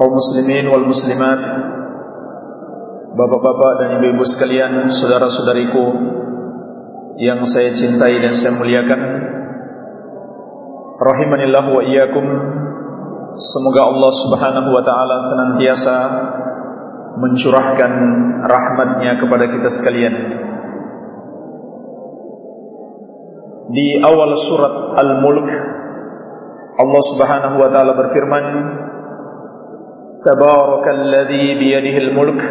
kaum muslimin wal muslimat Bapak-bapak dan ibu-ibu sekalian Saudara-saudariku Yang saya cintai dan saya muliakan Rahimanillah wa iyyakum Semoga Allah subhanahu wa ta'ala senantiasa Mencurahkan rahmatnya kepada kita sekalian. Di awal surat Al-Mulk Allah subhanahu wa ta'ala berfirman تبارك الذي بيده الملك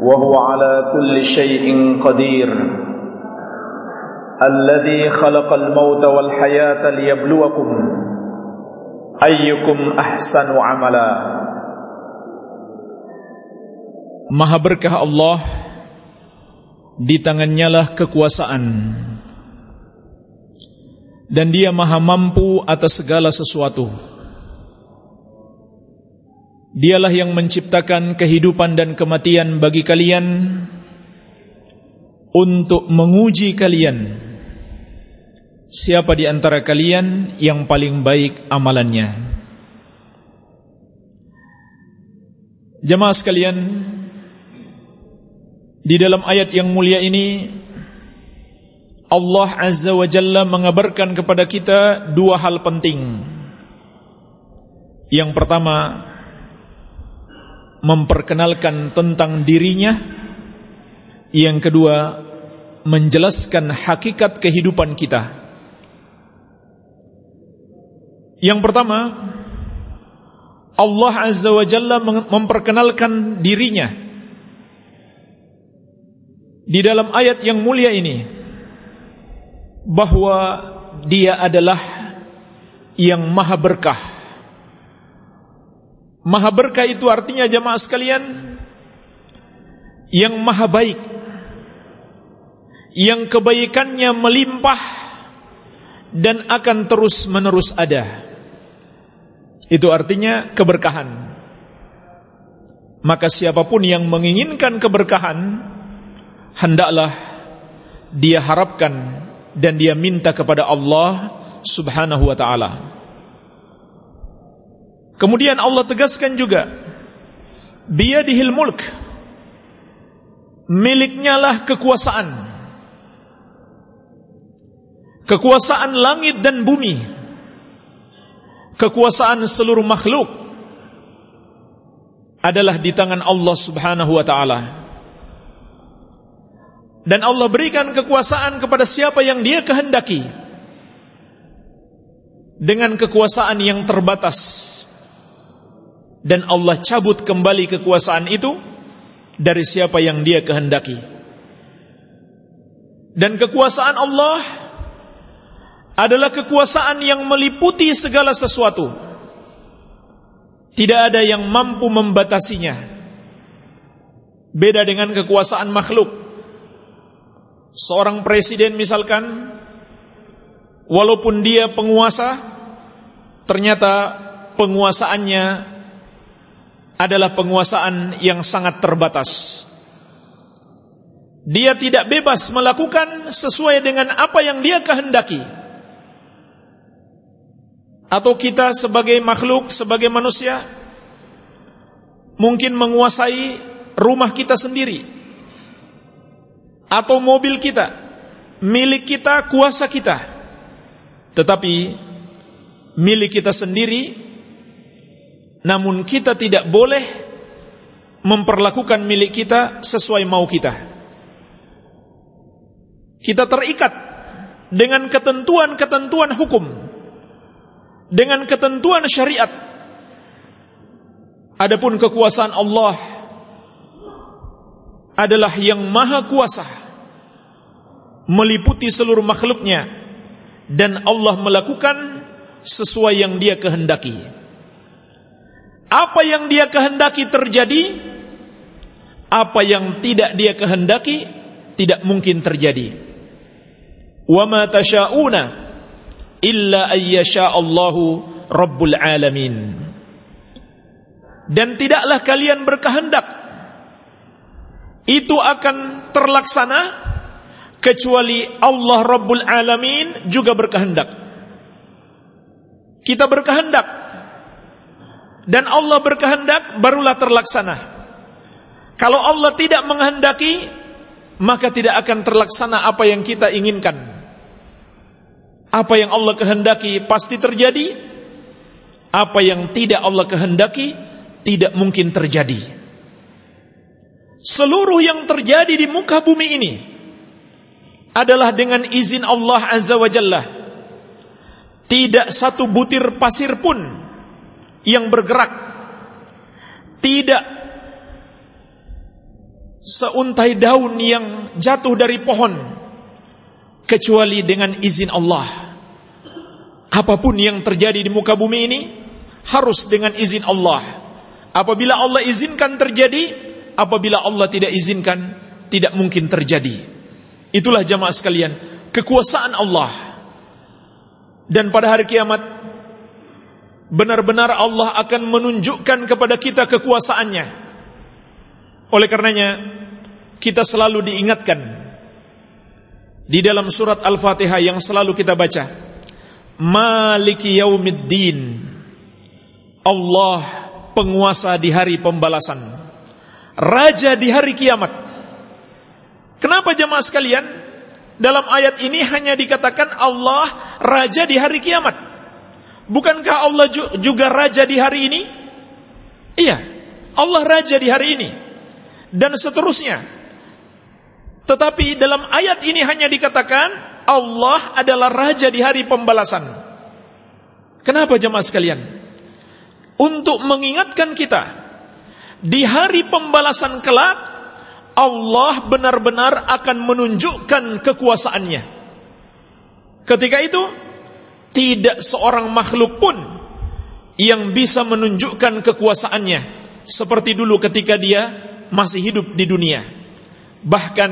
وهو على كل شيء قدير الذي خلق الموت والحياة ليبلوكم أيكم أحسن عملا Maha berkah Allah Di tangannya lah kekuasaan Dan dia maha mampu atas segala sesuatu Dialah yang menciptakan kehidupan dan kematian bagi kalian untuk menguji kalian. Siapa di antara kalian yang paling baik amalannya? Jemaah sekalian, di dalam ayat yang mulia ini Allah Azza wa Jalla mengabarkan kepada kita dua hal penting. Yang pertama, memperkenalkan tentang dirinya. Yang kedua Menjelaskan hakikat kehidupan kita. Yang pertama Allah Azza wa Jalla memperkenalkan dirinya. Di dalam ayat yang mulia ini Bahwa dia adalah Yang maha berkah Maha berkah itu artinya jemaah sekalian yang maha baik. Yang kebaikannya melimpah dan akan terus-menerus ada. Itu artinya keberkahan. Maka siapa pun yang menginginkan keberkahan hendaklah dia harapkan dan dia minta kepada Allah Subhanahu wa taala. Kemudian Allah tegaskan juga Biyadihil mulk. Miliknya lah kekuasaan. Kekuasaan langit dan bumi. Kekuasaan seluruh makhluk Adalah di tangan Allah subhanahu wa ta'ala. Dan Allah berikan kekuasaan kepada siapa yang dia kehendaki Dengan kekuasaan yang terbatas dan Allah cabut kembali kekuasaan itu dari siapa yang dia kehendaki. Dan kekuasaan Allah adalah kekuasaan yang meliputi segala sesuatu. Tidak ada yang mampu membatasinya. Beda dengan kekuasaan makhluk. Seorang presiden misalkan walaupun dia penguasa ternyata penguasaannya adalah penguasaan yang sangat terbatas. Dia tidak bebas melakukan sesuai dengan apa yang dia kehendaki. Atau kita sebagai makhluk, sebagai manusia, mungkin menguasai rumah kita sendiri. Atau mobil kita, milik kita, kuasa kita. Tetapi, milik kita sendiri namun kita tidak boleh memperlakukan milik kita sesuai mau kita. Kita terikat dengan ketentuan-ketentuan hukum, dengan ketentuan syariat. Adapun kekuasaan Allah adalah yang maha kuasa meliputi seluruh makhluknya dan Allah melakukan sesuai yang dia kehendaki. Apa yang dia kehendaki terjadi, apa yang tidak dia kehendaki tidak mungkin terjadi. Wa ma tasyauna illa ayyasha Allahu rabbul alamin. Dan tidaklah kalian berkehendak itu akan terlaksana kecuali Allah Rabbul Alamin juga berkehendak. Kita berkehendak dan Allah berkehendak barulah terlaksana. Kalau Allah tidak menghendaki, maka tidak akan terlaksana apa yang kita inginkan. Apa yang Allah kehendaki pasti terjadi, apa yang tidak Allah kehendaki tidak mungkin terjadi. Seluruh yang terjadi di muka bumi ini adalah dengan izin Allah Azza wa Jalla. Tidak satu butir pasir pun yang bergerak. Tidak seuntai daun yang jatuh dari pohon kecuali dengan izin Allah. Apa pun yang terjadi di muka bumi ini harus dengan izin Allah. Apabila Allah izinkan terjadi, apabila Allah tidak izinkan, tidak mungkin terjadi. Itulah jamaah sekalian, kekuasaan Allah. Dan pada hari kiamat, benar-benar Allah akan menunjukkan kepada kita kekuasaannya. Oleh karenanya, kita selalu diingatkan di dalam surat Al-Fatihah yang selalu kita baca. Maliki yaumiddin. Allah penguasa di hari pembalasan. Raja di hari kiamat. Kenapa jemaah sekalian? Dalam ayat ini hanya dikatakan Allah raja di hari kiamat. Bukankah Allah juga raja di hari ini? Iya, Allah raja di hari ini. Dan seterusnya. Tetapi dalam ayat ini hanya dikatakan Allah adalah raja di hari pembalasan. Kenapa jemaah sekalian? untuk mengingatkan kita di hari pembalasan kelak Allah benar-benar akan menunjukkan kekuasaannya. Ketika itu tidak seorang makhluk pun yang bisa menunjukkan kekuasaannya seperti dulu ketika dia masih hidup di dunia. Bahkan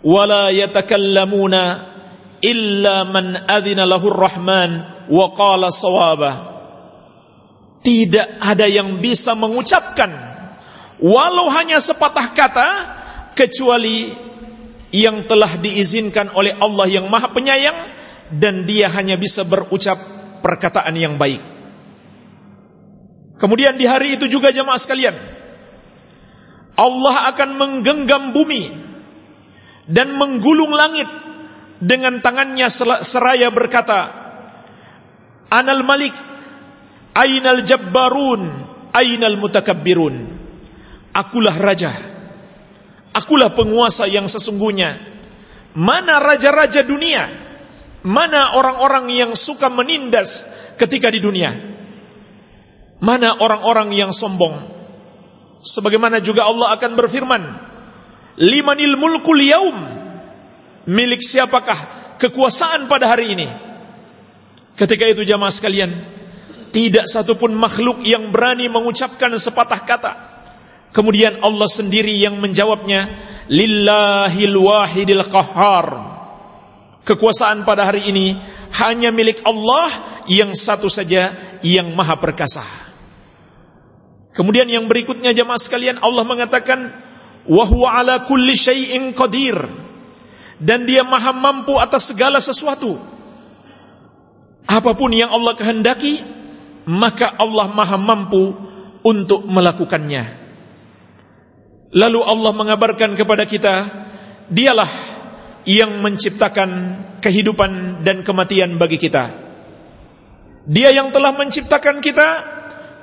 wala yatakallamuna illa man adzina lahur rahman wa qala sawaba tidak ada yang bisa mengucapkan walau hanya sepatah kata kecuali yang telah diizinkan oleh Allah yang Maha Penyayang dan dia hanya bisa berucap perkataan yang baik. Kemudian di hari itu juga jemaah sekalian Allah akan menggenggam bumi dan menggulung langit dengan tangannya seraya berkata Anal Malik Ainal jabbarun, ainal mutakabbirun. Akulah raja. Akulah penguasa yang sesungguhnya. Mana raja-raja dunia? Mana orang-orang yang suka menindas ketika di dunia? Mana orang-orang yang sombong? Sebagaimana juga Allah akan berfirman, "Limanil mulkul yaum?" Milik siapakah kekuasaan pada hari ini? Ketika itu jamaah sekalian, tidak satupun makhluk yang berani mengucapkan sepatah kata. Kemudian Allah sendiri yang menjawabnya, Lillahil wahidil qahar. Kekuasaan pada hari ini hanya milik Allah yang satu saja yang maha perkasa. Kemudian yang berikutnya jemaah sekalian Allah mengatakan wa huwa ala kulli syai'in qadir dan dia maha mampu atas segala sesuatu. Apa pun yang Allah kehendaki maka Allah maha mampu untuk melakukannya. Lalu Allah mengabarkan kepada kita, dialah yang menciptakan kehidupan dan kematian bagi kita. Dia yang telah menciptakan kita,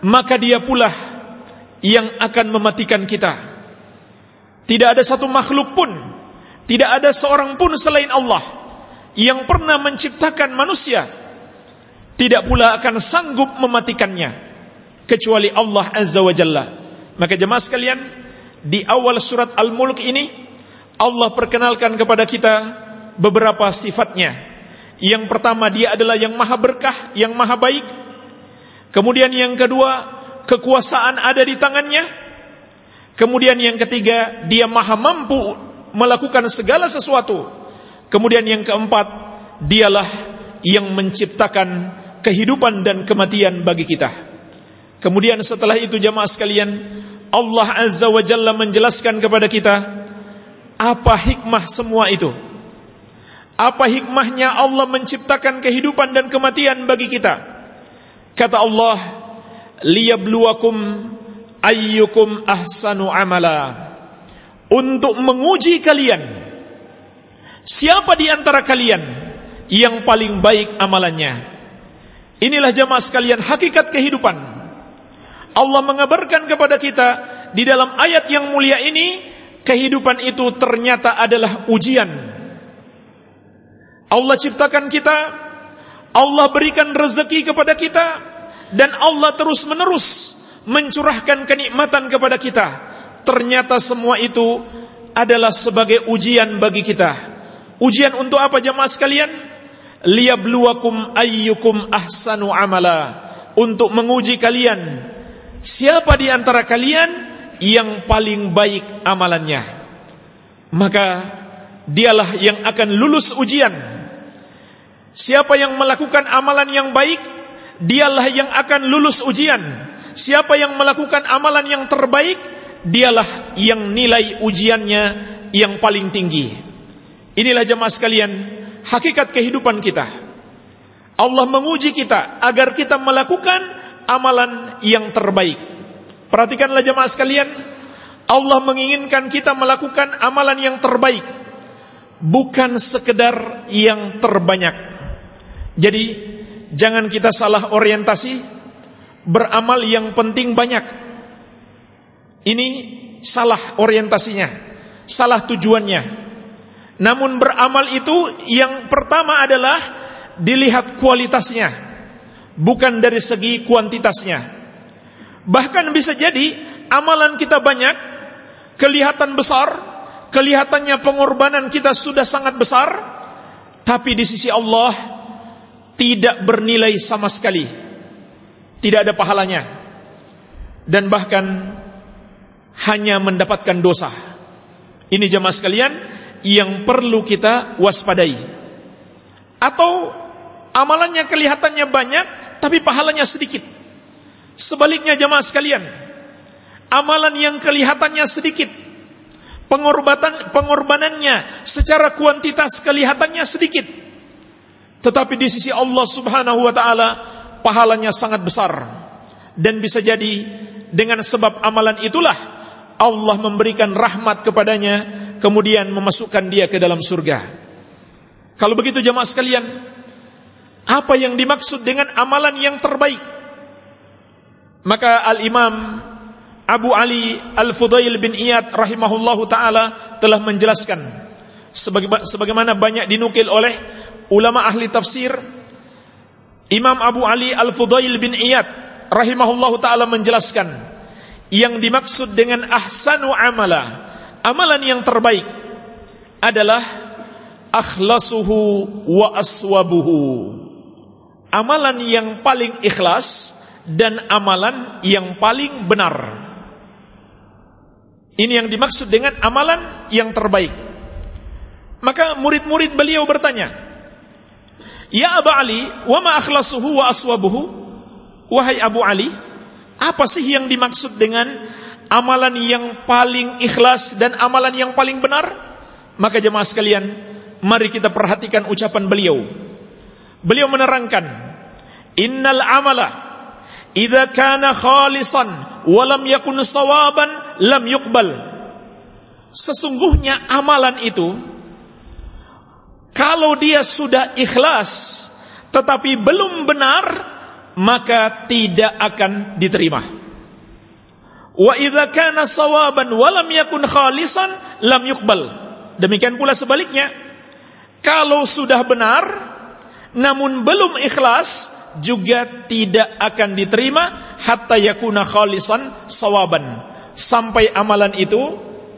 maka dia pula yang akan mematikan kita. Tidak ada satu makhluk pun, tidak ada seorang pun selain Allah yang pernah menciptakan manusia tidak pula akan sanggup mematikannya kecuali Allah Azza wa Jalla. Maka jemaah sekalian, di awal surat Al-Mulk ini Allah perkenalkan kepada kita beberapa sifatnya Yang pertama dia adalah yang maha berkah, yang maha baik. Kemudian yang kedua, kekuasaan ada di tangannya. Kemudian yang ketiga, dia maha mampu melakukan segala sesuatu. Kemudian yang keempat, dialah yang menciptakan kehidupan dan kematian bagi kita. Kemudian setelah itu jamaah sekalian, Allah Azza wa Jalla menjelaskan kepada kita apa hikmah semua itu. Apa hikmahnya Allah menciptakan kehidupan dan kematian bagi kita? Kata Allah, liyabluwakum ayyukum ahsanu amala. Untuk menguji kalian. Siapa di antara kalian yang paling baik amalannya? Inilah jamaah sekalian hakikat kehidupan. Allah mengabarkan kepada kita di dalam ayat yang mulia ini kehidupan itu ternyata adalah ujian Allah ciptakan kita, Allah berikan rezeki kepada kita, dan Allah terus menerus mencurahkan kenikmatan kepada kita. Ternyata semua itu adalah sebagai ujian bagi kita. Ujian untuk apa jemaah sekalian? Liyabluwakum ayyukum ahsanu amala. Untuk menguji kalian. Siapa di antara kalian yang paling baik amalannya? Maka dialah yang akan lulus ujian. Siapa yang melakukan amalan yang baik, dialah yang akan lulus ujian. Siapa yang melakukan amalan yang terbaik, dialah yang nilai ujiannya yang paling tinggi. Inilah jemaah sekalian, hakikat kehidupan kita. Allah menguji kita agar kita melakukan amalan yang terbaik. Perhatikanlah jemaah sekalian, Allah menginginkan kita melakukan amalan yang terbaik, bukan sekedar yang terbanyak. Jadi jangan kita salah orientasi beramal yang penting banyak. Ini salah orientasinya, salah tujuannya. Namun beramal itu yang pertama adalah dilihat kualitasnya, bukan dari segi kuantitasnya. Bahkan bisa jadi amalan kita banyak, kelihatan besar, kelihatannya pengorbanan kita sudah sangat besar, tapi di sisi Allah tidak bernilai sama sekali. Tidak ada pahalanya. Dan bahkan hanya mendapatkan dosa. Ini jemaah sekalian yang perlu kita waspadai. Atau amalannya kelihatannya banyak tapi pahalanya sedikit. Sebaliknya jemaah sekalian, amalan yang kelihatannya sedikit, pengorbanan pengorbanannya secara kuantitas kelihatannya sedikit, tetapi di sisi Allah Subhanahu wa taala pahalanya sangat besar. Dan bisa jadi dengan sebab amalan itulah Allah memberikan rahmat kepadanya kemudian memasukkan dia ke dalam surga. Kalau begitu jemaah sekalian, apa yang dimaksud dengan amalan yang terbaik? Maka Al-Imam Abu Ali Al-Fudail bin Iyad rahimahullahu taala telah menjelaskan sebagaimana banyak dinukil oleh ulama ahli tafsir Imam Abu Ali Al-Fudail bin Iyad rahimahullahu taala menjelaskan yang dimaksud dengan ahsanu amala amalan yang terbaik adalah akhlasuhu wa aswabuhu. Amalan yang paling ikhlas dan amalan yang paling benar ini yang dimaksud dengan amalan yang terbaik maka murid-murid beliau bertanya Ya Abu Ali, wa ma akhlasuhu wa aswabuhu? Wahai Abu Ali, apa sih yang dimaksud dengan amalan yang paling ikhlas dan amalan yang paling benar? Maka jemaah sekalian, mari kita perhatikan ucapan beliau. Beliau menerangkan, "Innal amala idza kana khalisan wa lam yakun sawaban lam yuqbal." Sesungguhnya amalan itu kalau dia sudah ikhlas tetapi belum benar, maka tidak akan diterima. Wa idza kana sawaban wa lam yakun khalisan lam yuqbal. Demikian pula sebaliknya. Kalau sudah benar namun belum ikhlas juga tidak akan diterima hatta yakuna khalisan sawaban sampai amalan itu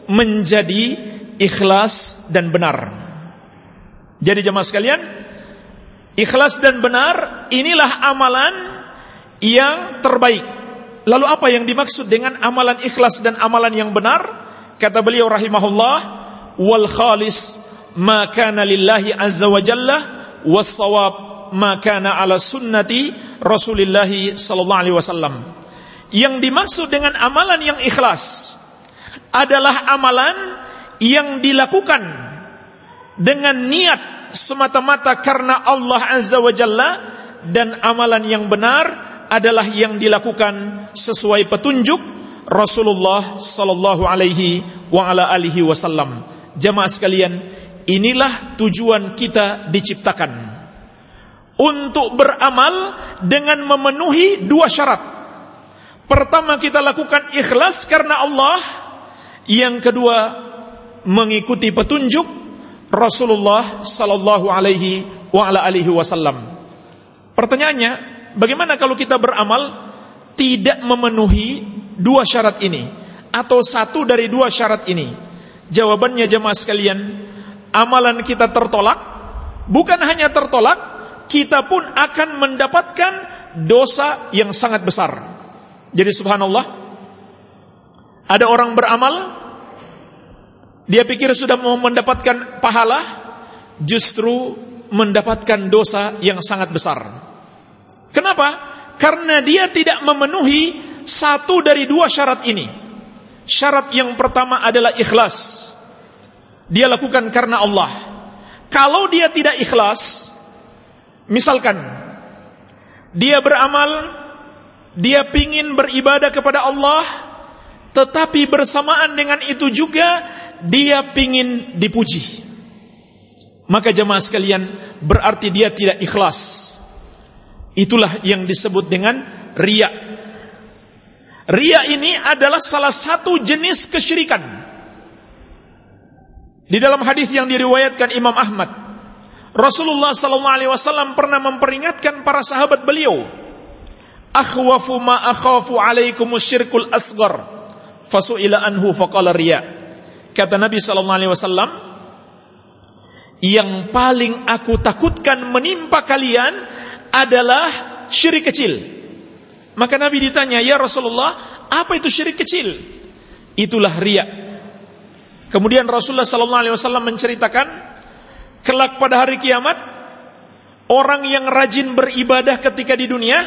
menjadi ikhlas dan benar. Jadi jemaah sekalian, Ikhlas dan benar inilah amalan yang terbaik. Lalu apa yang dimaksud dengan amalan ikhlas dan amalan yang benar? Kata beliau rahimahullah, wal khalis ma kana lillahi azza wa jalla was sawab ma kana ala sunnati Rasulillah sallallahu alaihi wasallam. Yang dimaksud dengan amalan yang ikhlas adalah amalan yang dilakukan dengan niat semata-mata karena Allah Azza wa Jalla dan amalan yang benar adalah yang dilakukan sesuai petunjuk Rasulullah sallallahu alaihi wa ala alihi wasallam. Jamaah sekalian, inilah tujuan kita diciptakan. Untuk beramal dengan memenuhi dua syarat. Pertama kita lakukan ikhlas karena Allah. Yang kedua mengikuti petunjuk Rasulullah sallallahu alaihi wasallam. Pertanyaannya, bagaimana kalau kita beramal tidak memenuhi dua syarat ini atau satu dari dua syarat ini? Jawabannya jemaah sekalian, amalan kita tertolak, bukan hanya tertolak, kita pun akan mendapatkan dosa yang sangat besar. Jadi subhanallah, ada orang beramal, dia pikir sudah mau mendapatkan pahala, justru mendapatkan dosa yang sangat besar. Kenapa? Karena dia tidak memenuhi satu dari dua syarat ini. Syarat yang pertama adalah ikhlas. Dia lakukan karena Allah. Kalau dia tidak ikhlas, misalkan dia beramal, dia pingin beribadah kepada Allah, tetapi bersamaan dengan itu juga dia pingin dipuji. Maka jemaah sekalian berarti dia tidak ikhlas. Itulah yang disebut dengan ria. Ria ini adalah salah satu jenis kesyirikan. Di dalam hadis yang diriwayatkan Imam Ahmad, Rasulullah wasallam pernah memperingatkan para sahabat beliau, "Akhwafu ma akhafu alaikum syirkul asghar." Fasu'ila anhu faqala riya. Kata Nabi wasallam, yang paling aku takutkan menimpa kalian adalah syirik kecil. Maka Nabi ditanya, "Ya Rasulullah, apa itu syirik kecil?" Itulah riya. Kemudian Rasulullah wasallam menceritakan kelak pada hari kiamat orang yang rajin beribadah ketika di dunia,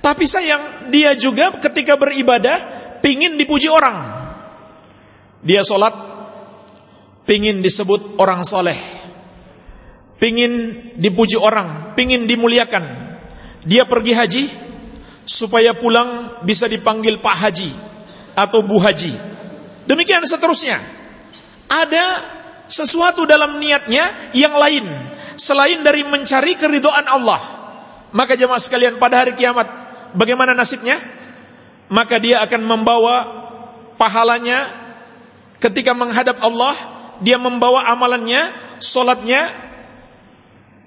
tapi sayang dia juga ketika beribadah pingin dipuji orang. Dia sholat, pingin disebut orang soleh, pingin dipuji orang, pingin dimuliakan. Dia pergi haji, supaya pulang bisa dipanggil Pak Haji atau Bu Haji. Demikian seterusnya. Ada sesuatu dalam niatnya yang lain selain dari mencari keridhaan Allah. Maka jemaah sekalian pada hari kiamat bagaimana nasibnya? Maka dia akan membawa pahalanya Ketika menghadap Allah, dia membawa amalannya, solatnya,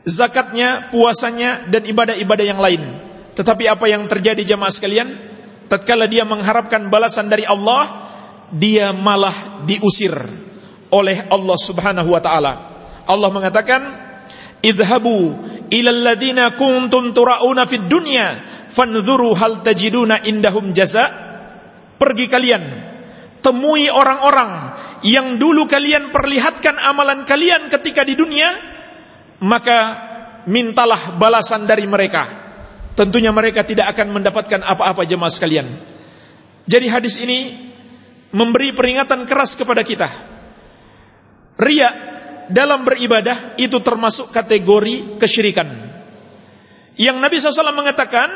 zakatnya, puasanya, dan ibadah-ibadah yang lain. Tetapi apa yang terjadi jamaah sekalian? Tatkala dia mengharapkan balasan dari Allah, dia malah diusir oleh Allah Subhanahu wa taala. Allah mengatakan, "Idhabu ila alladziina kuntum turauna fid dunya, fanzuru hal tajiduna indahum jaza." Pergi kalian temui orang-orang yang dulu kalian perlihatkan amalan kalian ketika di dunia, maka mintalah balasan dari mereka. Tentunya mereka tidak akan mendapatkan apa-apa jemaah sekalian. Jadi hadis ini memberi peringatan keras kepada kita. Ria dalam beribadah itu termasuk kategori kesyirikan. Yang Nabi SAW mengatakan,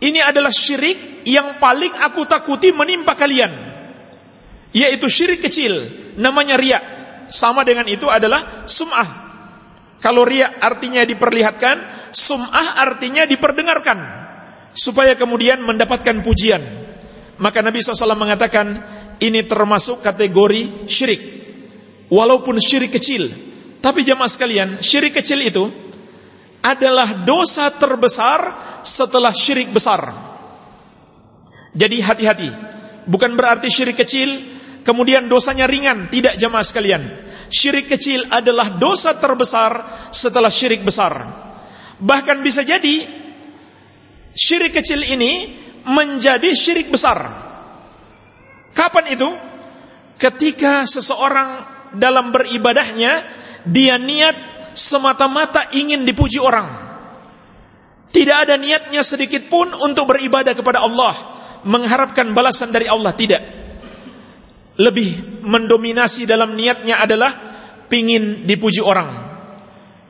ini adalah syirik yang paling aku takuti menimpa kalian yaitu syirik kecil namanya riak sama dengan itu adalah sum'ah. Kalau riak artinya diperlihatkan sum'ah artinya diperdengarkan supaya kemudian mendapatkan pujian. Maka Nabi SAW mengatakan ini termasuk kategori syirik walaupun syirik kecil tapi jamaah sekalian syirik kecil itu adalah dosa terbesar setelah syirik besar jadi hati-hati bukan berarti syirik kecil kemudian dosanya ringan, tidak jamaah sekalian. Syirik kecil adalah dosa terbesar setelah syirik besar. Bahkan bisa jadi syirik kecil ini menjadi syirik besar. Kapan itu? Ketika seseorang dalam beribadahnya dia niat semata-mata ingin dipuji orang. Tidak ada niatnya sedikit pun untuk beribadah kepada Allah, mengharapkan balasan dari Allah tidak. Lebih mendominasi dalam niatnya adalah pingin dipuji orang.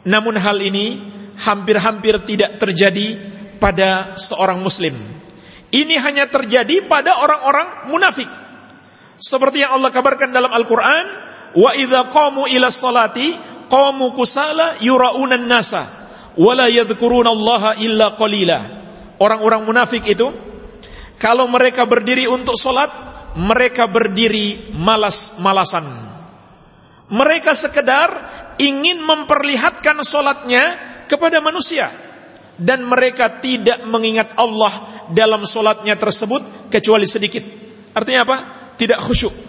Namun hal ini hampir-hampir tidak terjadi pada seorang muslim. Ini hanya terjadi pada orang-orang munafik. Seperti yang Allah kabarkan dalam Al-Qur'an, "Wa idza qamu ila salati qamu kusala yuraunan nasa wa la yadhkurunallaha illa qalila." Orang-orang munafik itu kalau mereka berdiri untuk salat, mereka berdiri malas-malasan. Mereka sekedar ingin memperlihatkan salatnya kepada manusia dan mereka tidak mengingat Allah dalam solatnya tersebut kecuali sedikit. Artinya apa? Tidak khusyuk.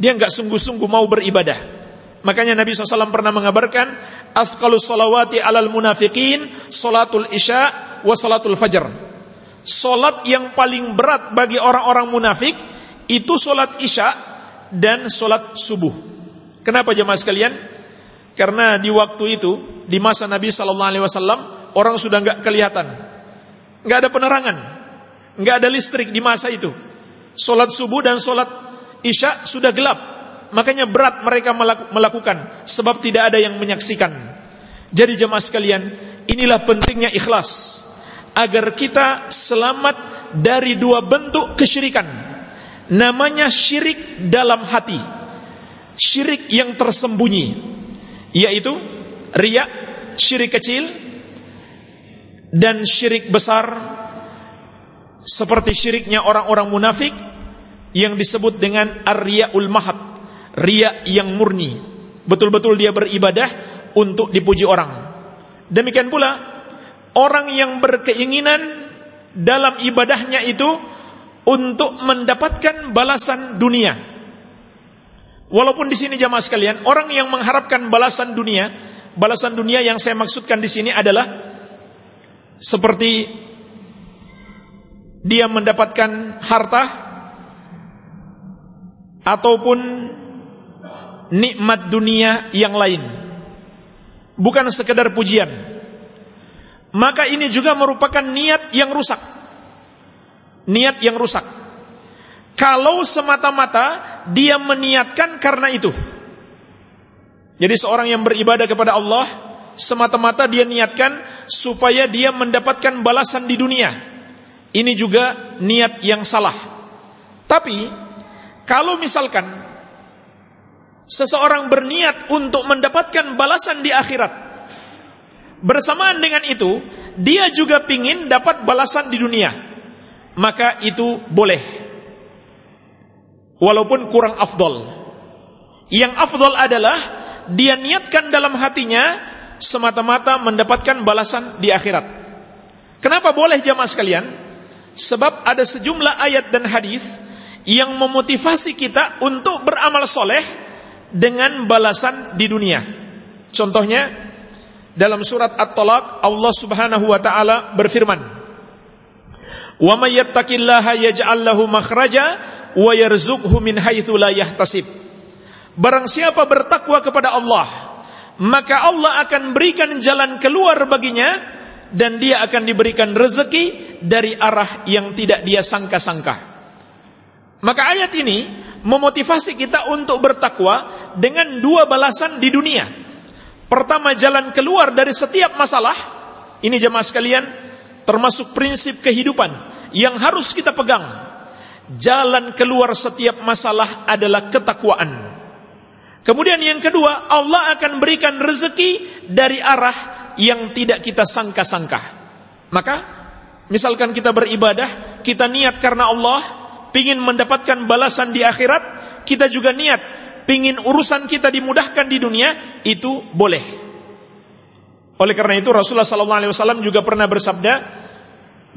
Dia nggak sungguh-sungguh mau beribadah. Makanya Nabi SAW pernah mengabarkan Afqalus salawati alal munafiqin Salatul isya wa salatul fajar Salat yang paling berat bagi orang-orang munafik Itu salat isya dan salat subuh Kenapa jemaah sekalian? Karena di waktu itu Di masa Nabi SAW orang sudah nggak kelihatan, nggak ada penerangan, nggak ada listrik di masa itu. Solat subuh dan solat isya sudah gelap, makanya berat mereka melakukan sebab tidak ada yang menyaksikan. Jadi jemaah sekalian, inilah pentingnya ikhlas agar kita selamat dari dua bentuk kesyirikan. Namanya syirik dalam hati. Syirik yang tersembunyi yaitu riak, syirik kecil dan syirik besar seperti syiriknya orang-orang munafik yang disebut dengan ar-riyaul mahad, yang murni. Betul-betul dia beribadah untuk dipuji orang. Demikian pula orang yang berkeinginan dalam ibadahnya itu untuk mendapatkan balasan dunia. Walaupun di sini jamaah sekalian, orang yang mengharapkan balasan dunia, balasan dunia yang saya maksudkan di sini adalah seperti dia mendapatkan harta ataupun nikmat dunia yang lain. Bukan sekedar pujian. Maka ini juga merupakan niat yang rusak. Niat yang rusak. Kalau semata-mata dia meniatkan karena itu. Jadi seorang yang beribadah kepada Allah semata-mata dia niatkan supaya dia mendapatkan balasan di dunia. Ini juga niat yang salah. Tapi kalau misalkan seseorang berniat untuk mendapatkan balasan di akhirat, bersamaan dengan itu dia juga ingin dapat balasan di dunia, maka itu boleh. Walaupun kurang afdol. Yang afdol adalah dia niatkan dalam hatinya semata-mata mendapatkan balasan di akhirat. Kenapa boleh jamaah sekalian? Sebab ada sejumlah ayat dan hadis yang memotivasi kita untuk beramal soleh dengan balasan di dunia. Contohnya dalam surat At-Talaq Allah Subhanahu wa taala berfirman, "Wa may yattaqillaha yaj'al lahu makhraja wa yarzuqhu min haitsu la yahtasib." Barang siapa bertakwa kepada Allah, maka Allah akan berikan jalan keluar baginya dan dia akan diberikan rezeki dari arah yang tidak dia sangka-sangka. Maka ayat ini memotivasi kita untuk bertakwa dengan dua balasan di dunia. Pertama jalan keluar dari setiap masalah. Ini jemaah sekalian termasuk prinsip kehidupan yang harus kita pegang. Jalan keluar setiap masalah adalah ketakwaan. Kemudian yang kedua, Allah akan berikan rezeki dari arah yang tidak kita sangka-sangka. Maka, misalkan kita beribadah, kita niat karena Allah, pingin mendapatkan balasan di akhirat, kita juga niat, pingin urusan kita dimudahkan di dunia, itu boleh. Oleh karena itu Rasulullah SAW juga pernah bersabda,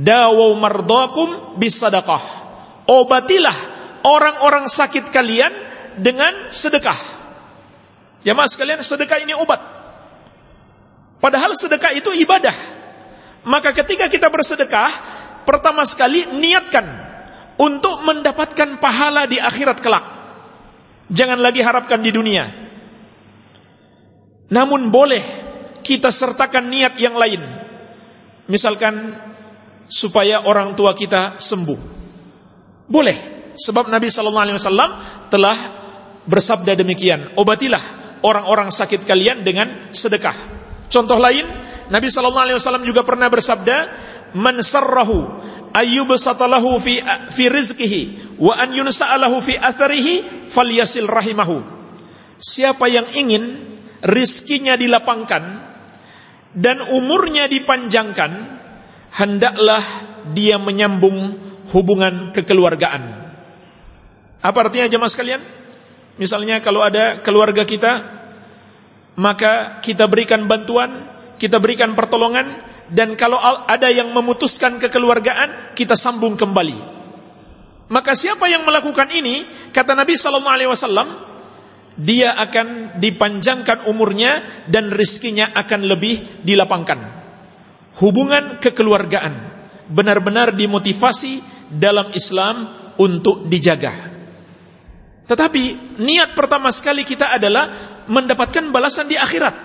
"Dawau mardakum bisadaqah." Obatilah orang-orang sakit kalian dengan sedekah. Ya mas sekalian sedekah ini obat. Padahal sedekah itu ibadah. Maka ketika kita bersedekah, pertama sekali niatkan untuk mendapatkan pahala di akhirat kelak. Jangan lagi harapkan di dunia. Namun boleh kita sertakan niat yang lain. Misalkan supaya orang tua kita sembuh. Boleh, sebab Nabi sallallahu alaihi wasallam telah bersabda demikian, obatilah orang-orang sakit kalian dengan sedekah. Contoh lain, Nabi sallallahu alaihi wasallam juga pernah bersabda, "Man sarrahu ayyubsatalahu fi fi rizqihi wa an yunsa'alahu fi atharihi falyasil rahimahu." Siapa yang ingin rizkinya dilapangkan dan umurnya dipanjangkan, hendaklah dia menyambung hubungan kekeluargaan. Apa artinya jemaah sekalian? Misalnya kalau ada keluarga kita, maka kita berikan bantuan, kita berikan pertolongan, dan kalau ada yang memutuskan kekeluargaan, kita sambung kembali. Maka siapa yang melakukan ini, kata Nabi Sallallahu Alaihi Wasallam, dia akan dipanjangkan umurnya dan rizkinya akan lebih dilapangkan. Hubungan kekeluargaan benar-benar dimotivasi dalam Islam untuk dijaga. Tetapi niat pertama sekali kita adalah mendapatkan balasan di akhirat.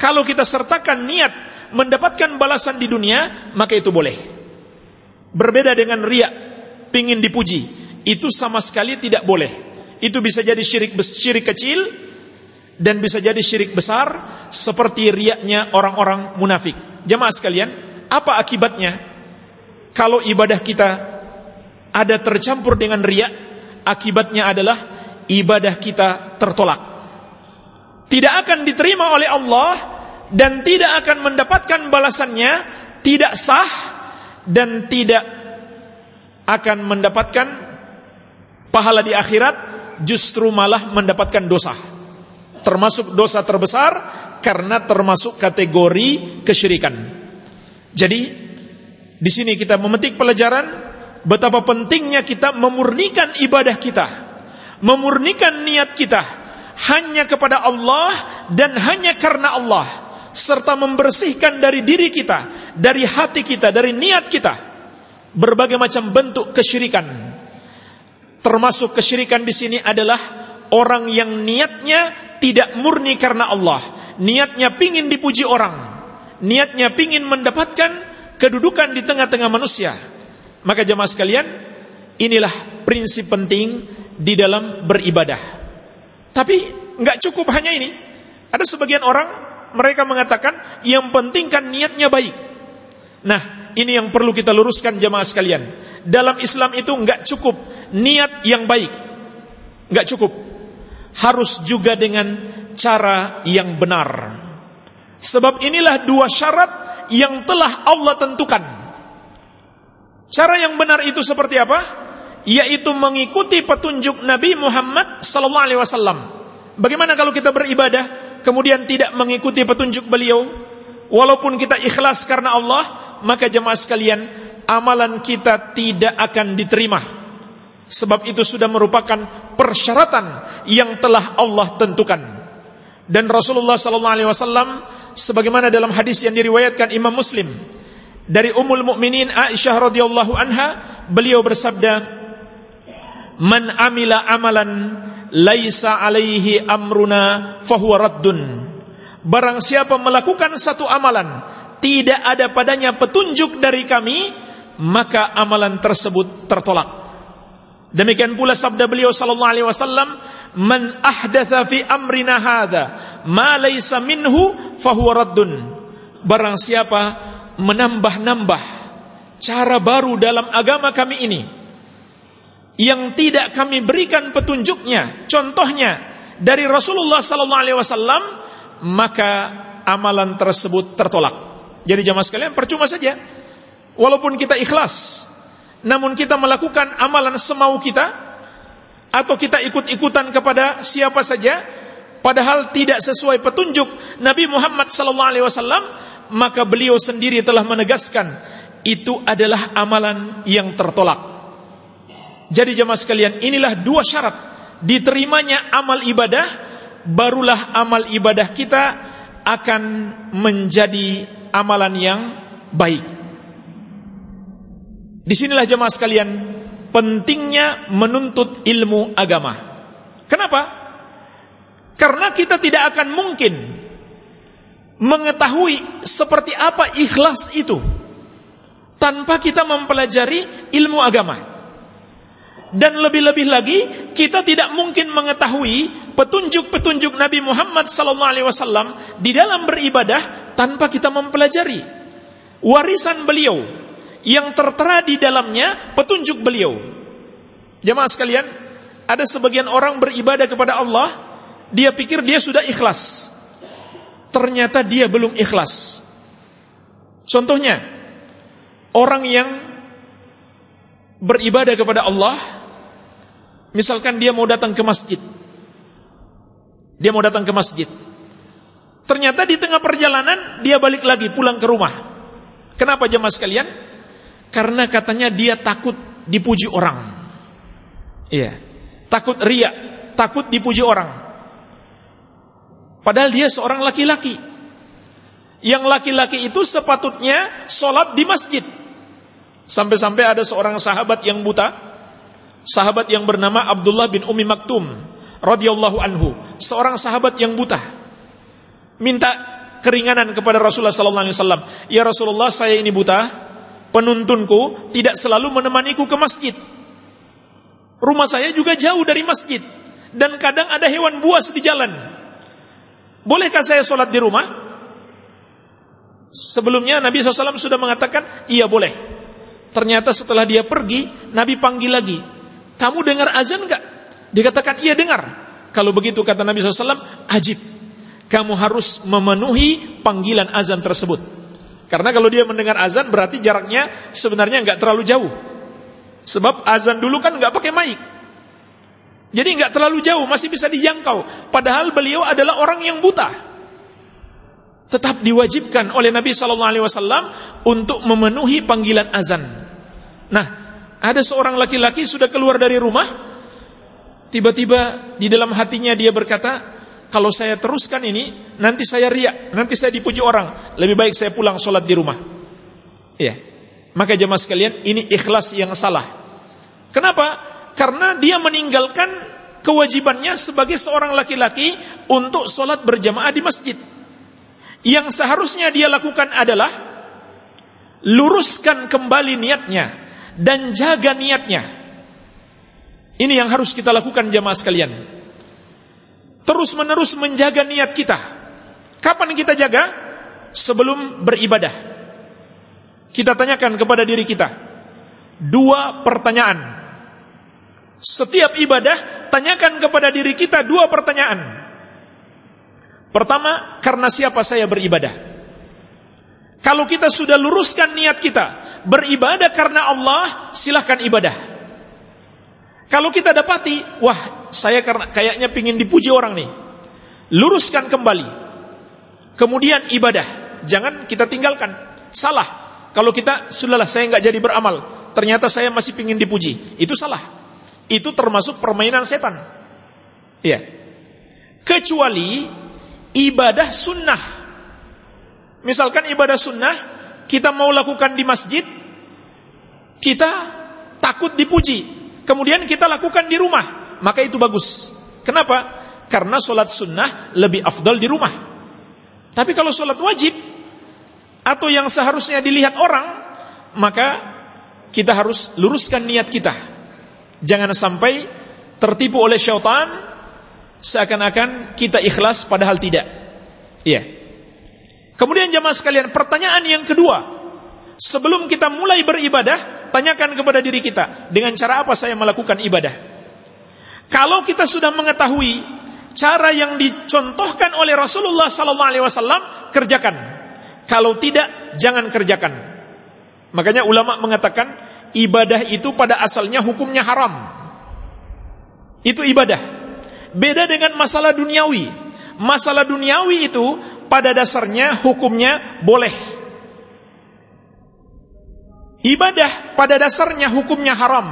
Kalau kita sertakan niat mendapatkan balasan di dunia, maka itu boleh. Berbeda dengan riak, pingin dipuji, itu sama sekali tidak boleh. Itu bisa jadi syirik syirik kecil dan bisa jadi syirik besar seperti riaknya orang-orang munafik. Jemaah sekalian, apa akibatnya kalau ibadah kita ada tercampur dengan riak? Akibatnya adalah ibadah kita tertolak. Tidak akan diterima oleh Allah dan tidak akan mendapatkan balasannya, tidak sah dan tidak akan mendapatkan pahala di akhirat, justru malah mendapatkan dosa. Termasuk dosa terbesar karena termasuk kategori kesyirikan. Jadi di sini kita memetik pelajaran betapa pentingnya kita memurnikan ibadah kita, memurnikan niat kita hanya kepada Allah dan hanya karena Allah serta membersihkan dari diri kita, dari hati kita, dari niat kita berbagai macam bentuk kesyirikan. Termasuk kesyirikan di sini adalah orang yang niatnya tidak murni karena Allah, niatnya pingin dipuji orang, niatnya pingin mendapatkan kedudukan di tengah-tengah manusia. Maka jemaah sekalian, inilah prinsip penting di dalam beribadah. Tapi nggak cukup hanya ini. Ada sebagian orang mereka mengatakan yang penting kan niatnya baik. Nah, ini yang perlu kita luruskan jemaah sekalian. Dalam Islam itu nggak cukup niat yang baik, nggak cukup. Harus juga dengan cara yang benar. Sebab inilah dua syarat yang telah Allah tentukan. Cara yang benar itu seperti apa? Yaitu mengikuti petunjuk Nabi Muhammad sallallahu alaihi wasallam. Bagaimana kalau kita beribadah kemudian tidak mengikuti petunjuk beliau, walaupun kita ikhlas karena Allah, maka jemaah sekalian, amalan kita tidak akan diterima. Sebab itu sudah merupakan persyaratan yang telah Allah tentukan. Dan Rasulullah wasallam sebagaimana dalam hadis yang diriwayatkan Imam Muslim dari Ummul Mukminin Aisyah radhiyallahu anha, beliau bersabda, "Man amila amalan laisa alaihi amruna fahuwa raddun." Barang siapa melakukan satu amalan tidak ada padanya petunjuk dari kami, maka amalan tersebut tertolak. Demikian pula sabda beliau sallallahu alaihi wasallam, "Man ahdatha fi amrina hadza ma laysa minhu fahuwa raddun." Barang siapa menambah-nambah cara baru dalam agama kami ini yang tidak kami berikan petunjuknya, contohnya dari Rasulullah sallallahu alaihi wasallam, maka amalan tersebut tertolak. Jadi jamaah sekalian percuma saja. Walaupun kita ikhlas, namun kita melakukan amalan semau kita atau kita ikut-ikutan kepada siapa saja padahal tidak sesuai petunjuk Nabi Muhammad sallallahu alaihi wasallam maka beliau sendiri telah menegaskan itu adalah amalan yang tertolak. Jadi jemaah sekalian, inilah dua syarat diterimanya amal ibadah barulah amal ibadah kita akan menjadi amalan yang baik. Di sinilah jemaah sekalian pentingnya menuntut ilmu agama. Kenapa? Karena kita tidak akan mungkin mengetahui seperti apa ikhlas itu tanpa kita mempelajari ilmu agama. Dan lebih-lebih lagi kita tidak mungkin mengetahui petunjuk-petunjuk Nabi Muhammad SAW di dalam beribadah tanpa kita mempelajari warisan beliau yang tertera di dalamnya petunjuk beliau. Jemaah sekalian, ada sebagian orang beribadah kepada Allah, dia pikir dia sudah ikhlas. Ternyata dia belum ikhlas. Contohnya, orang yang beribadah kepada Allah Misalkan dia mau datang ke masjid. Dia mau datang ke masjid. Ternyata di tengah perjalanan dia balik lagi pulang ke rumah. Kenapa jemaah sekalian? Karena katanya dia takut dipuji orang. Iya. Takut riak, takut dipuji orang. Padahal dia seorang laki-laki. Yang laki-laki itu sepatutnya sholat di masjid. Sampai-sampai ada seorang sahabat yang buta sahabat yang bernama Abdullah bin Umi Maktum radhiyallahu anhu, seorang sahabat yang buta. Minta keringanan kepada Rasulullah sallallahu alaihi wasallam. Ya Rasulullah, saya ini buta, penuntunku tidak selalu menemaniku ke masjid. Rumah saya juga jauh dari masjid dan kadang ada hewan buas di jalan. Bolehkah saya sholat di rumah? Sebelumnya Nabi SAW sudah mengatakan, iya boleh. Ternyata setelah dia pergi, Nabi panggil lagi. Kamu dengar azan enggak? Dikatakan iya dengar. Kalau begitu kata Nabi SAW, ajib. Kamu harus memenuhi panggilan azan tersebut. Karena kalau dia mendengar azan berarti jaraknya sebenarnya enggak terlalu jauh. Sebab azan dulu kan enggak pakai mic. Jadi enggak terlalu jauh, masih bisa dijangkau. Padahal beliau adalah orang yang buta. Tetap diwajibkan oleh Nabi Wasallam untuk memenuhi panggilan azan. Nah, ada seorang laki-laki sudah keluar dari rumah, tiba-tiba di dalam hatinya dia berkata, kalau saya teruskan ini, nanti saya riak, nanti saya dipuji orang. Lebih baik saya pulang sholat di rumah. Iya. Maka jemaah sekalian, ini ikhlas yang salah. Kenapa? Karena dia meninggalkan kewajibannya sebagai seorang laki-laki untuk sholat berjamaah di masjid. Yang seharusnya dia lakukan adalah luruskan kembali niatnya dan jaga niatnya. Ini yang harus kita lakukan jamaah sekalian. Terus menerus menjaga niat kita. Kapan kita jaga? Sebelum beribadah. Kita tanyakan kepada diri kita. Dua pertanyaan. Setiap ibadah, tanyakan kepada diri kita dua pertanyaan. Pertama, karena siapa saya beribadah? Kalau kita sudah luruskan niat kita, beribadah karena Allah, silahkan ibadah. Kalau kita dapati, wah saya karena kayaknya pingin dipuji orang nih, luruskan kembali. Kemudian ibadah, jangan kita tinggalkan. Salah. Kalau kita sudahlah saya nggak jadi beramal, ternyata saya masih pingin dipuji, itu salah. Itu termasuk permainan setan. Iya. Kecuali ibadah sunnah. Misalkan ibadah sunnah kita mau lakukan di masjid, kita takut dipuji. Kemudian kita lakukan di rumah, maka itu bagus. Kenapa? Karena sholat sunnah lebih afdal di rumah. Tapi kalau sholat wajib, atau yang seharusnya dilihat orang, maka kita harus luruskan niat kita. Jangan sampai tertipu oleh syaitan, seakan-akan kita ikhlas padahal tidak. Iya. Kemudian jemaah sekalian, pertanyaan yang kedua. Sebelum kita mulai beribadah, tanyakan kepada diri kita, dengan cara apa saya melakukan ibadah? Kalau kita sudah mengetahui cara yang dicontohkan oleh Rasulullah sallallahu alaihi wasallam, kerjakan. Kalau tidak, jangan kerjakan. Makanya ulama mengatakan ibadah itu pada asalnya hukumnya haram. Itu ibadah. Beda dengan masalah duniawi. Masalah duniawi itu pada dasarnya hukumnya boleh. Ibadah pada dasarnya hukumnya haram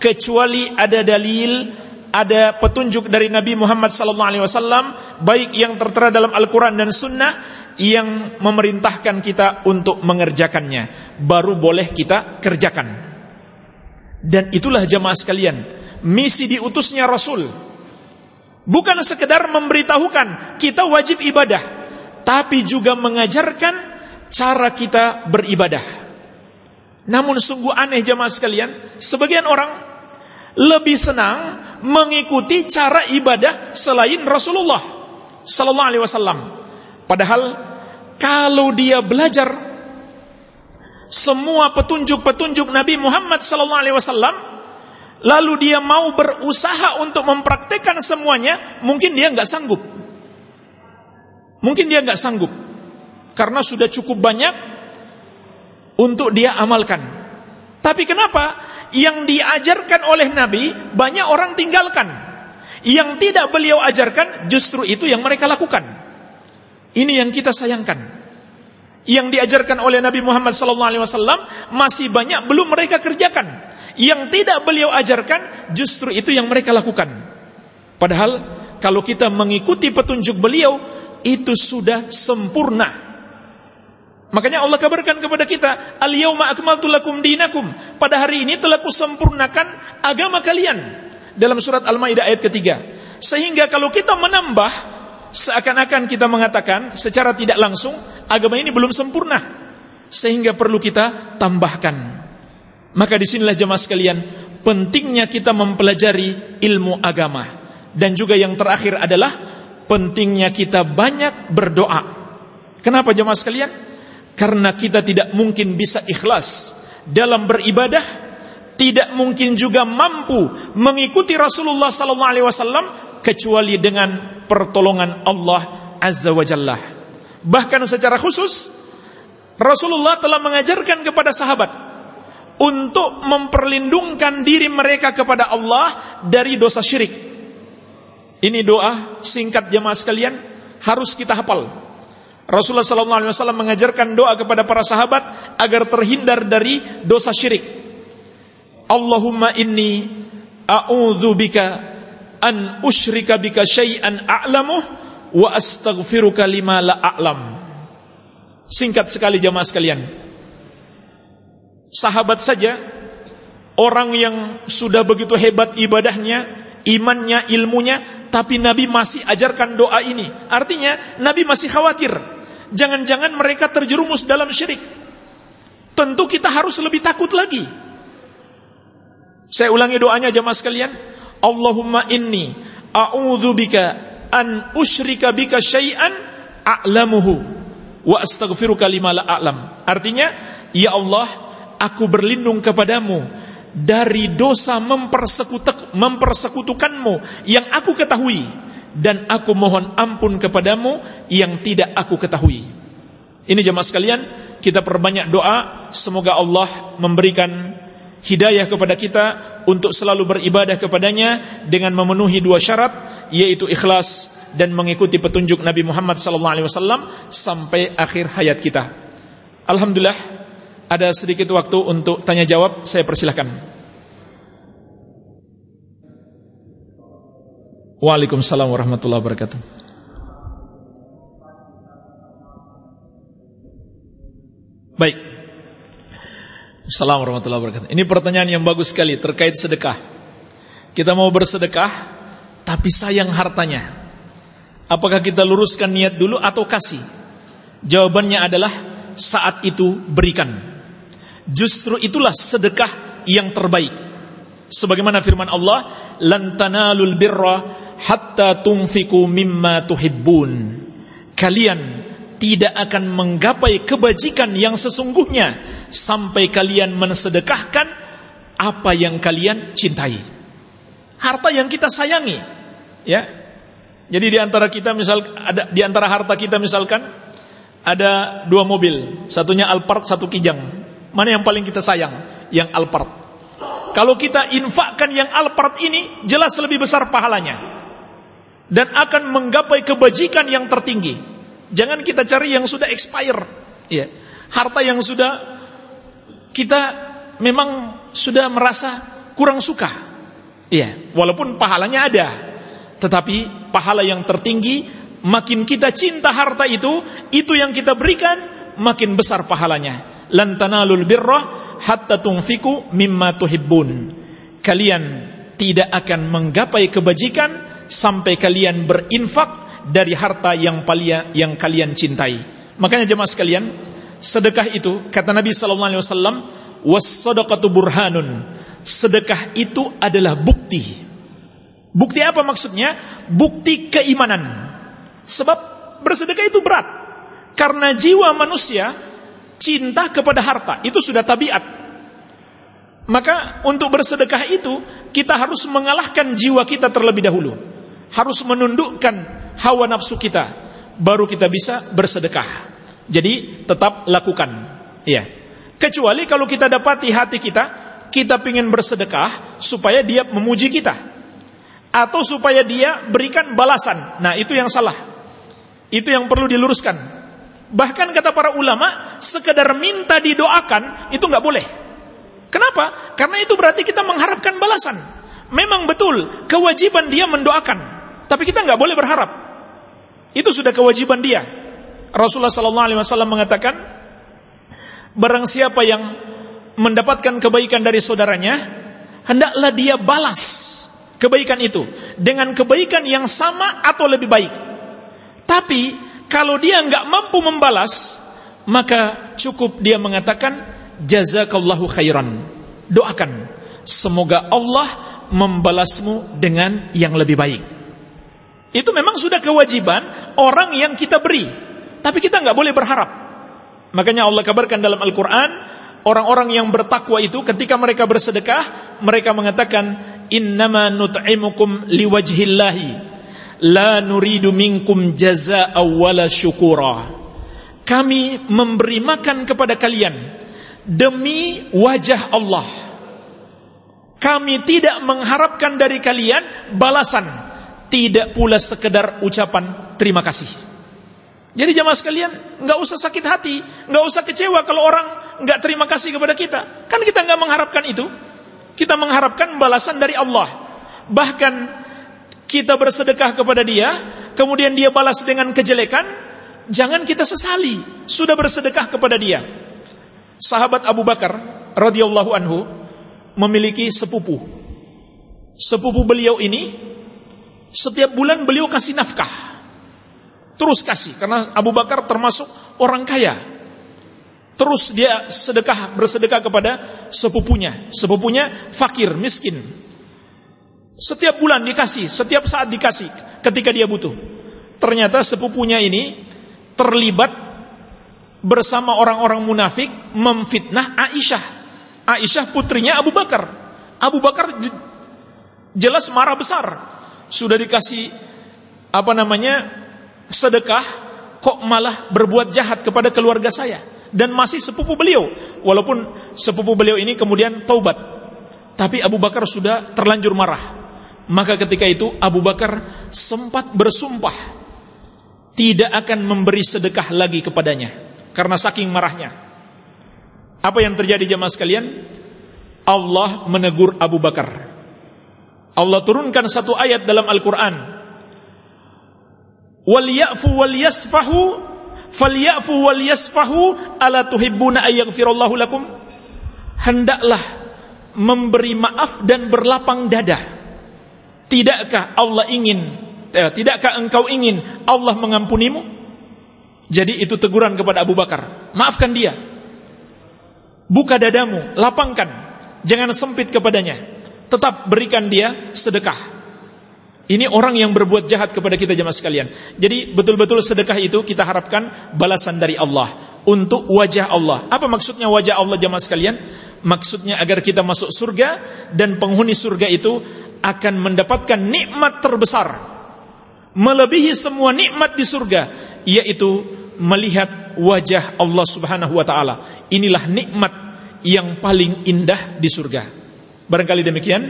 kecuali ada dalil, ada petunjuk dari Nabi Muhammad wasallam baik yang tertera dalam Al-Qur'an dan sunnah yang memerintahkan kita untuk mengerjakannya, baru boleh kita kerjakan. Dan itulah jemaah sekalian, misi diutusnya Rasul. Bukan sekedar memberitahukan kita wajib ibadah, tapi juga mengajarkan cara kita beribadah. Namun sungguh aneh jemaah sekalian, sebagian orang lebih senang mengikuti cara ibadah selain Rasulullah sallallahu alaihi wasallam. Padahal kalau dia belajar semua petunjuk-petunjuk Nabi Muhammad sallallahu alaihi wasallam lalu dia mau berusaha untuk mempraktekkan semuanya, mungkin dia nggak sanggup. Mungkin dia nggak sanggup karena sudah cukup banyak untuk dia amalkan. Tapi kenapa yang diajarkan oleh Nabi banyak orang tinggalkan? Yang tidak beliau ajarkan justru itu yang mereka lakukan. Ini yang kita sayangkan. Yang diajarkan oleh Nabi Muhammad SAW masih banyak belum mereka kerjakan. Yang tidak beliau ajarkan justru itu yang mereka lakukan. Padahal kalau kita mengikuti petunjuk beliau itu sudah sempurna. Makanya Allah kabarkan kepada kita, "Al-yauma akmaltu lakum dinakum." Pada hari ini telah kusempurnakan agama kalian. Dalam surat Al-Maidah ayat ketiga. Sehingga kalau kita menambah, seakan-akan kita mengatakan secara tidak langsung agama ini belum sempurna. Sehingga perlu kita tambahkan. Maka di sinilah jemaah sekalian, pentingnya kita mempelajari ilmu agama. Dan juga yang terakhir adalah pentingnya kita banyak berdoa. Kenapa jemaah sekalian? Karena kita tidak mungkin bisa ikhlas dalam beribadah, tidak mungkin juga mampu mengikuti Rasulullah sallallahu alaihi wasallam kecuali dengan pertolongan Allah azza wa jalla. Bahkan secara khusus Rasulullah telah mengajarkan kepada sahabat untuk memperlindungkan diri mereka kepada Allah dari dosa syirik. Ini doa singkat jemaah sekalian harus kita hafal. Rasulullah sallallahu alaihi wasallam mengajarkan doa kepada para sahabat agar terhindar dari dosa syirik. Allahumma inni a'udzu bika an usyrika bika syai'an a'lamuh wa astaghfiruka lima la a'lam. Singkat sekali jamaah sekalian. Sahabat saja orang yang sudah begitu hebat ibadahnya, imannya, ilmunya, tapi Nabi masih ajarkan doa ini. Artinya Nabi masih khawatir jangan-jangan mereka terjerumus dalam syirik. Tentu kita harus lebih takut lagi. Saya ulangi doanya jemaah sekalian. Allahumma inni a'udzubika an usyrika bika syai'an a'lamuhu wa astaghfiruka lima la a'lam. Artinya, ya Allah, aku berlindung kepadamu dari dosa mempersekutukanmu yang aku ketahui dan aku mohon ampun kepadamu yang tidak aku ketahui. Ini jemaah sekalian, kita perbanyak doa semoga Allah memberikan hidayah kepada kita untuk selalu beribadah kepadanya dengan memenuhi dua syarat yaitu ikhlas dan mengikuti petunjuk Nabi Muhammad SAW sampai akhir hayat kita. Alhamdulillah ada sedikit waktu untuk tanya jawab, saya persilahkan. Waalaikumsalam warahmatullahi wabarakatuh. Baik. Assalamualaikum warahmatullahi wabarakatuh. Ini pertanyaan yang bagus sekali terkait sedekah. Kita mau bersedekah, tapi sayang hartanya. Apakah kita luruskan niat dulu atau kasih? Jawabannya adalah saat itu berikan. Justru itulah sedekah yang terbaik. Sebagaimana firman Allah, "Lan tanalul birra hatta tunfiku mimma tuhibbun. Kalian tidak akan menggapai kebajikan yang sesungguhnya sampai kalian mensedekahkan apa yang kalian cintai. Harta yang kita sayangi, ya. Jadi di antara kita misal ada di antara harta kita misalkan ada dua mobil, satunya Alphard, satu Kijang. Mana yang paling kita sayang? Yang Alphard. Kalau kita infakkan yang Alphard ini jelas lebih besar pahalanya dan akan menggapai kebajikan yang tertinggi. Jangan kita cari yang sudah expire, ya. Harta yang sudah kita memang sudah merasa kurang suka. Ya, walaupun pahalanya ada, tetapi pahala yang tertinggi makin kita cinta harta itu, itu yang kita berikan, makin besar pahalanya. Lan tanalul birra hatta tunfiku mimma tuhibbun. Kalian tidak akan menggapai kebajikan sampai kalian berinfak dari harta yang palia yang kalian cintai. Makanya jemaah sekalian, sedekah itu kata Nabi sallallahu alaihi wasallam, was burhanun. Sedekah itu adalah bukti. Bukti apa maksudnya? Bukti keimanan. Sebab bersedekah itu berat. Karena jiwa manusia cinta kepada harta. Itu sudah tabiat. Maka untuk bersedekah itu kita harus mengalahkan jiwa kita terlebih dahulu. Harus menundukkan hawa nafsu kita. Baru kita bisa bersedekah. Jadi tetap lakukan. Iya. Kecuali kalau kita dapati hati kita, kita ingin bersedekah supaya dia memuji kita. Atau supaya dia berikan balasan. Nah itu yang salah. Itu yang perlu diluruskan. Bahkan kata para ulama, sekedar minta didoakan itu nggak boleh. Kenapa? Karena itu berarti kita mengharapkan balasan. Memang betul kewajiban dia mendoakan, tapi kita nggak boleh berharap. Itu sudah kewajiban dia. Rasulullah Sallallahu Alaihi Wasallam mengatakan, barang siapa yang mendapatkan kebaikan dari saudaranya, hendaklah dia balas kebaikan itu dengan kebaikan yang sama atau lebih baik. Tapi kalau dia nggak mampu membalas, maka cukup dia mengatakan jazakallahu khairan. Doakan semoga Allah membalasmu dengan yang lebih baik. Itu memang sudah kewajiban orang yang kita beri, tapi kita nggak boleh berharap. Makanya Allah kabarkan dalam Al-Qur'an, orang-orang yang bertakwa itu ketika mereka bersedekah, mereka mengatakan innama nut'imukum liwajhillahi La nuridu minkum jaza'a wala syukura. Kami memberi makan kepada kalian demi wajah Allah. Kami tidak mengharapkan dari kalian balasan, tidak pula sekedar ucapan terima kasih. Jadi jamaah sekalian, nggak usah sakit hati, nggak usah kecewa kalau orang nggak terima kasih kepada kita. Kan kita nggak mengharapkan itu. Kita mengharapkan balasan dari Allah. Bahkan kita bersedekah kepada dia, kemudian dia balas dengan kejelekan, jangan kita sesali, sudah bersedekah kepada dia. Sahabat Abu Bakar radhiyallahu anhu memiliki sepupu. Sepupu beliau ini setiap bulan beliau kasih nafkah. Terus kasih karena Abu Bakar termasuk orang kaya. Terus dia sedekah bersedekah kepada sepupunya. Sepupunya fakir, miskin. Setiap bulan dikasih, setiap saat dikasih ketika dia butuh. Ternyata sepupunya ini terlibat bersama orang-orang munafik memfitnah Aisyah. Aisyah putrinya Abu Bakar. Abu Bakar jelas marah besar. Sudah dikasih apa namanya sedekah kok malah berbuat jahat kepada keluarga saya dan masih sepupu beliau walaupun sepupu beliau ini kemudian taubat tapi Abu Bakar sudah terlanjur marah maka ketika itu Abu Bakar sempat bersumpah tidak akan memberi sedekah lagi kepadanya karena saking marahnya. Apa yang terjadi jemaah sekalian? Allah menegur Abu Bakar. Allah turunkan satu ayat dalam Al-Qur'an. Wal ya'fu wal yasfahu falyafu wal yasfahu ala tuhibbuna ayyaghfirallahu lakum? Hendaklah memberi maaf dan berlapang dada Tidakkah Allah ingin eh, Tidakkah engkau ingin Allah mengampunimu? Jadi itu teguran kepada Abu Bakar. Maafkan dia. Buka dadamu, lapangkan. Jangan sempit kepadanya. Tetap berikan dia sedekah. Ini orang yang berbuat jahat kepada kita jemaah sekalian. Jadi betul-betul sedekah itu kita harapkan balasan dari Allah. Untuk wajah Allah. Apa maksudnya wajah Allah jemaah sekalian? Maksudnya agar kita masuk surga dan penghuni surga itu akan mendapatkan nikmat terbesar melebihi semua nikmat di surga yaitu melihat wajah Allah Subhanahu wa taala. Inilah nikmat yang paling indah di surga. Barangkali demikian,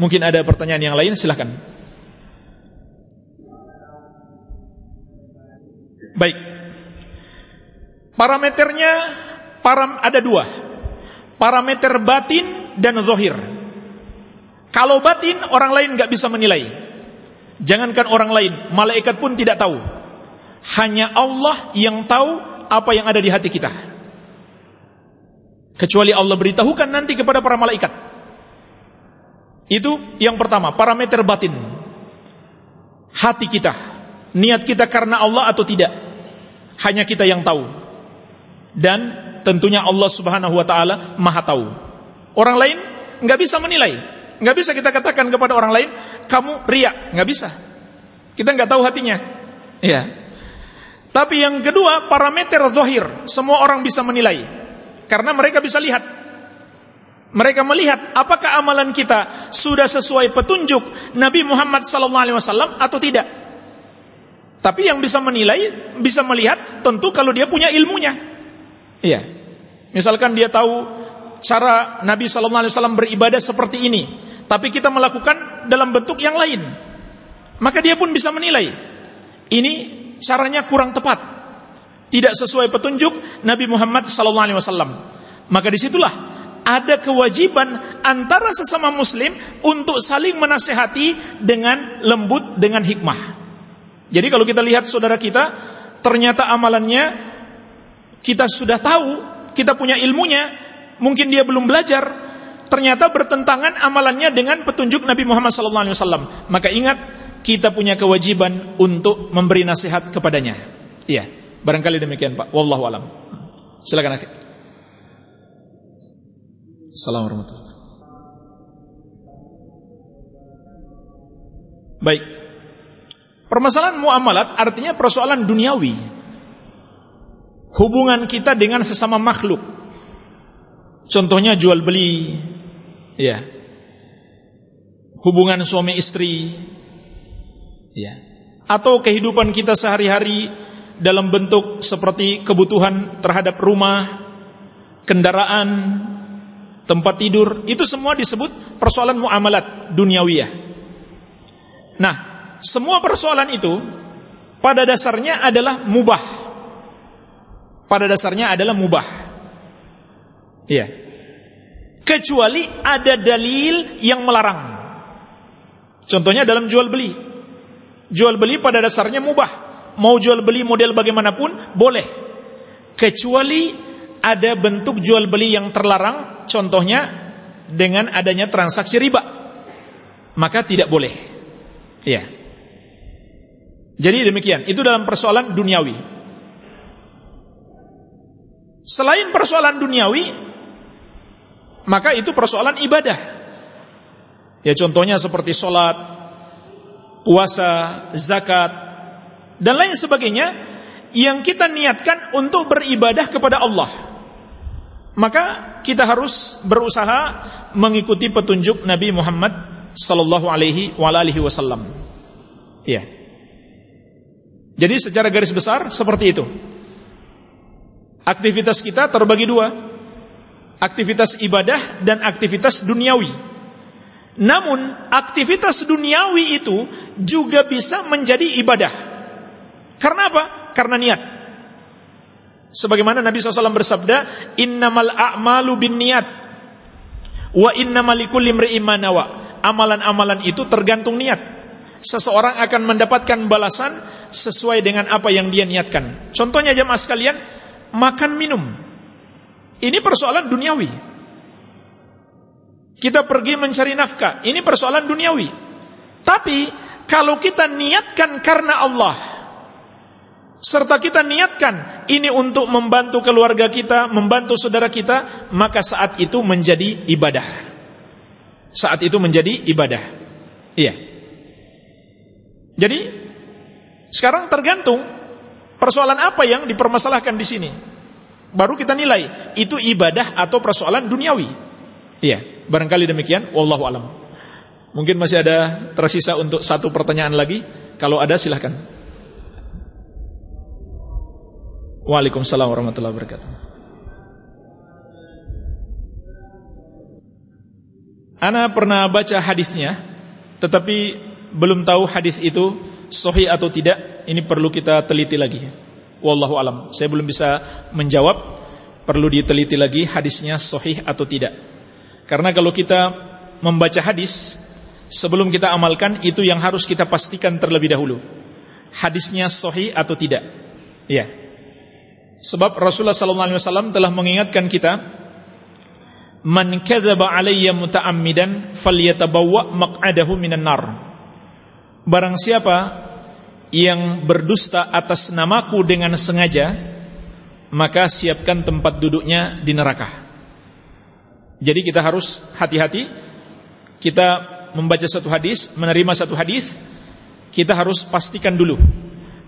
mungkin ada pertanyaan yang lain silahkan. Baik. Parameternya param ada dua. Parameter batin dan zahir. Kalau batin orang lain nggak bisa menilai. Jangankan orang lain, malaikat pun tidak tahu. Hanya Allah yang tahu apa yang ada di hati kita. Kecuali Allah beritahukan nanti kepada para malaikat. Itu yang pertama, parameter batin. Hati kita, niat kita karena Allah atau tidak. Hanya kita yang tahu. Dan tentunya Allah Subhanahu wa taala Maha tahu. Orang lain nggak bisa menilai. Nggak bisa kita katakan kepada orang lain, kamu riak, nggak bisa. Kita nggak tahu hatinya. Ya. Tapi yang kedua, parameter zahir, semua orang bisa menilai. Karena mereka bisa lihat. Mereka melihat apakah amalan kita sudah sesuai petunjuk Nabi Muhammad SAW atau tidak. Tapi yang bisa menilai, bisa melihat tentu kalau dia punya ilmunya. Iya. Misalkan dia tahu cara Nabi SAW beribadah seperti ini, tapi kita melakukan dalam bentuk yang lain. Maka dia pun bisa menilai. Ini caranya kurang tepat. Tidak sesuai petunjuk Nabi Muhammad SAW. Maka di situlah ada kewajiban antara sesama muslim untuk saling menasehati dengan lembut, dengan hikmah. Jadi kalau kita lihat saudara kita, ternyata amalannya kita sudah tahu, kita punya ilmunya, mungkin dia belum belajar, ternyata bertentangan amalannya dengan petunjuk Nabi Muhammad SAW. Maka ingat, kita punya kewajiban untuk memberi nasihat kepadanya. Iya, barangkali demikian Pak. Wallahu alam. Silakan akhir. Assalamualaikum warahmatullahi Baik. Permasalahan muamalat artinya persoalan duniawi. Hubungan kita dengan sesama makhluk. Contohnya jual beli, ya hubungan suami istri. Ya atau kehidupan kita sehari-hari dalam bentuk seperti kebutuhan terhadap rumah kendaraan tempat tidur itu semua disebut persoalan muamalat duniawiyah. Nah semua persoalan itu pada dasarnya adalah mubah. Pada dasarnya adalah mubah. Iya kecuali ada dalil yang melarang. Contohnya dalam jual beli. Jual beli pada dasarnya mubah. Mau jual beli model bagaimanapun boleh. Kecuali ada bentuk jual beli yang terlarang, contohnya dengan adanya transaksi riba. Maka tidak boleh. Iya. Jadi demikian, itu dalam persoalan duniawi. Selain persoalan duniawi, maka itu persoalan ibadah. Ya contohnya seperti sholat, puasa, zakat, dan lain sebagainya yang kita niatkan untuk beribadah kepada Allah. Maka kita harus berusaha mengikuti petunjuk Nabi Muhammad sallallahu alaihi wasallam. Ya. Jadi secara garis besar seperti itu. Aktivitas kita terbagi dua aktivitas ibadah dan aktivitas duniawi. Namun aktivitas duniawi itu juga bisa menjadi ibadah. Karena apa? Karena niat. Sebagaimana Nabi SAW bersabda, Innamal a'malu bin niat. Wa innamal likulli Amalan-amalan itu tergantung niat. Seseorang akan mendapatkan balasan sesuai dengan apa yang dia niatkan. Contohnya jemaah sekalian, makan minum ini persoalan duniawi. Kita pergi mencari nafkah, ini persoalan duniawi. Tapi kalau kita niatkan karena Allah, serta kita niatkan ini untuk membantu keluarga kita, membantu saudara kita, maka saat itu menjadi ibadah. Saat itu menjadi ibadah. Iya. Jadi sekarang tergantung persoalan apa yang dipermasalahkan di sini. Baru kita nilai itu ibadah atau persoalan duniawi. Iya, barangkali demikian. Wallahu alam. Mungkin masih ada tersisa untuk satu pertanyaan lagi. Kalau ada silahkan. Waalaikumsalam warahmatullahi wabarakatuh. Ana pernah baca hadisnya, tetapi belum tahu hadis itu sahih atau tidak. Ini perlu kita teliti lagi. Wallahu alam. Saya belum bisa menjawab. Perlu diteliti lagi hadisnya sahih atau tidak. Karena kalau kita membaca hadis sebelum kita amalkan itu yang harus kita pastikan terlebih dahulu. hadisnya sahih atau tidak. Ya. Sebab Rasulullah sallallahu alaihi wasallam telah mengingatkan kita, "Man kadzaba alayya muta'ammidan falyatabawwa maq'adahu minan nar." Barang siapa yang berdusta atas namaku dengan sengaja, maka siapkan tempat duduknya di neraka. Jadi kita harus hati-hati. Kita membaca satu hadis, menerima satu hadis, kita harus pastikan dulu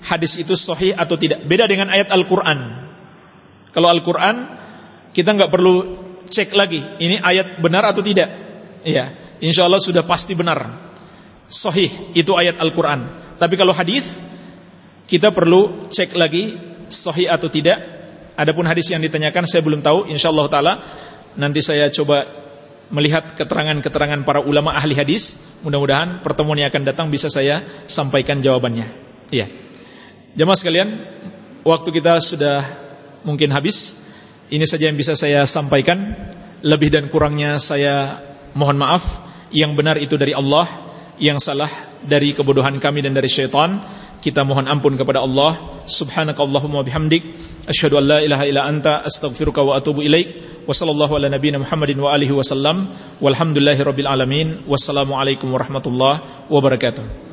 hadis itu sahih atau tidak. Beda dengan ayat Al-Qur'an. Kalau Al-Qur'an kita nggak perlu cek lagi ini ayat benar atau tidak. Iya, insya Allah sudah pasti benar. Sahih itu ayat Al-Qur'an. Tapi kalau hadis kita perlu cek lagi sahih atau tidak. Adapun hadis yang ditanyakan saya belum tahu, Insya Allah taala nanti saya coba melihat keterangan-keterangan para ulama ahli hadis. Mudah-mudahan pertemuan yang akan datang bisa saya sampaikan jawabannya. Iya. Jemaah sekalian, waktu kita sudah mungkin habis. Ini saja yang bisa saya sampaikan. Lebih dan kurangnya saya mohon maaf. Yang benar itu dari Allah, yang salah dari kebodohan kami dan dari syaitan. Kita mohon ampun kepada Allah. Subhanakallahumma bihamdik asyhadu an la ilaha illa anta astaghfiruka wa atubu ilaik. Wa sallallahu ala nabiyyina Muhammadin wa alihi wasallam. Walhamdulillahirabbil alamin. Wassalamu alaikum warahmatullahi wabarakatuh.